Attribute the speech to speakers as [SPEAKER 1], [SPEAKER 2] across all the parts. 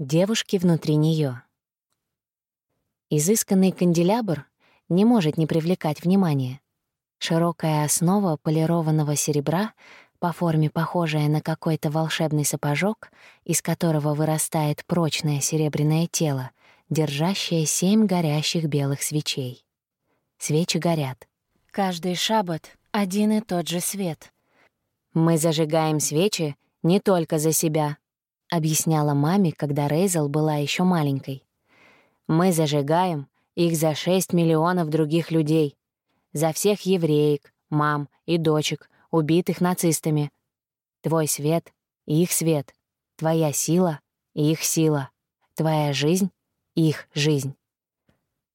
[SPEAKER 1] Девушки внутри нее. Изысканный канделябр не может не привлекать внимания. Широкая основа полированного серебра, по форме похожая на какой-то волшебный сапожок, из которого вырастает прочное серебряное тело, держащее семь горящих белых свечей. Свечи горят. Каждый шаббат — один и тот же свет. Мы зажигаем свечи не только за себя, — объясняла маме, когда Рейзел была еще маленькой. «Мы зажигаем их за 6 миллионов других людей. За всех евреек, мам и дочек, убитых нацистами. Твой свет — их свет. Твоя сила — их сила. Твоя жизнь — их жизнь».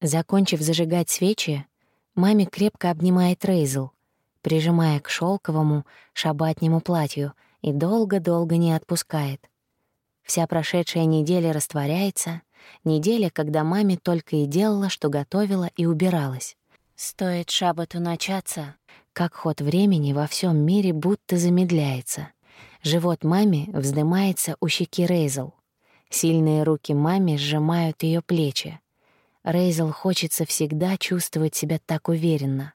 [SPEAKER 1] Закончив зажигать свечи, маме крепко обнимает Рейзел, прижимая к шелковому шабатнему платью и долго-долго не отпускает — Вся прошедшая неделя растворяется, неделя, когда маме только и делала, что готовила и убиралась. Стоит шабату начаться, как ход времени во всем мире будто замедляется. Живот маме вздымается у щеки Рейзел. Сильные руки маме сжимают ее плечи. Рейзел хочется всегда чувствовать себя так уверенно.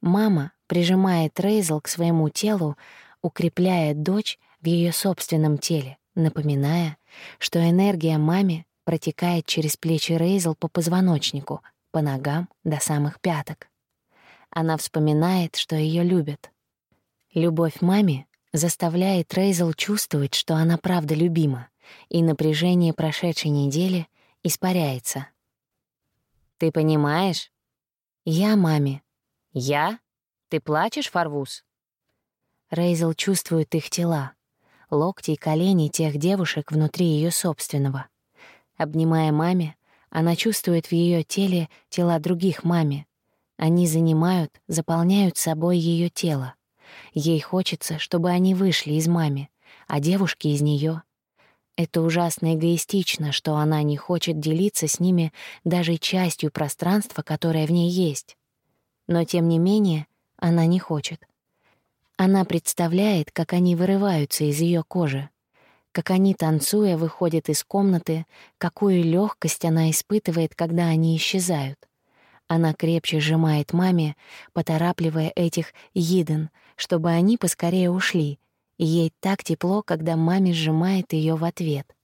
[SPEAKER 1] Мама прижимает Рейзел к своему телу, укрепляя дочь в ее собственном теле напоминая, что энергия маме протекает через плечи Рейзел по позвоночнику, по ногам до самых пяток. Она вспоминает, что ее любят. Любовь маме заставляет Рейзел чувствовать, что она правда любима, и напряжение прошедшей недели испаряется. «Ты понимаешь?» «Я маме». «Я? Ты плачешь, Фарвуз?» Рейзел чувствует их тела, локти и колени тех девушек внутри ее собственного. Обнимая маме, она чувствует в ее теле тела других маме. Они занимают, заполняют собой ее тело. Ей хочется, чтобы они вышли из маме, а девушки из нее. Это ужасно эгоистично, что она не хочет делиться с ними даже частью пространства, которое в ней есть. Но, тем не менее, она не хочет. Она представляет, как они вырываются из ее кожи, как они, танцуя, выходят из комнаты, какую легкость она испытывает, когда они исчезают. Она крепче сжимает маме, поторапливая этих Йиден, чтобы они поскорее ушли, и ей так тепло, когда маме сжимает ее в ответ —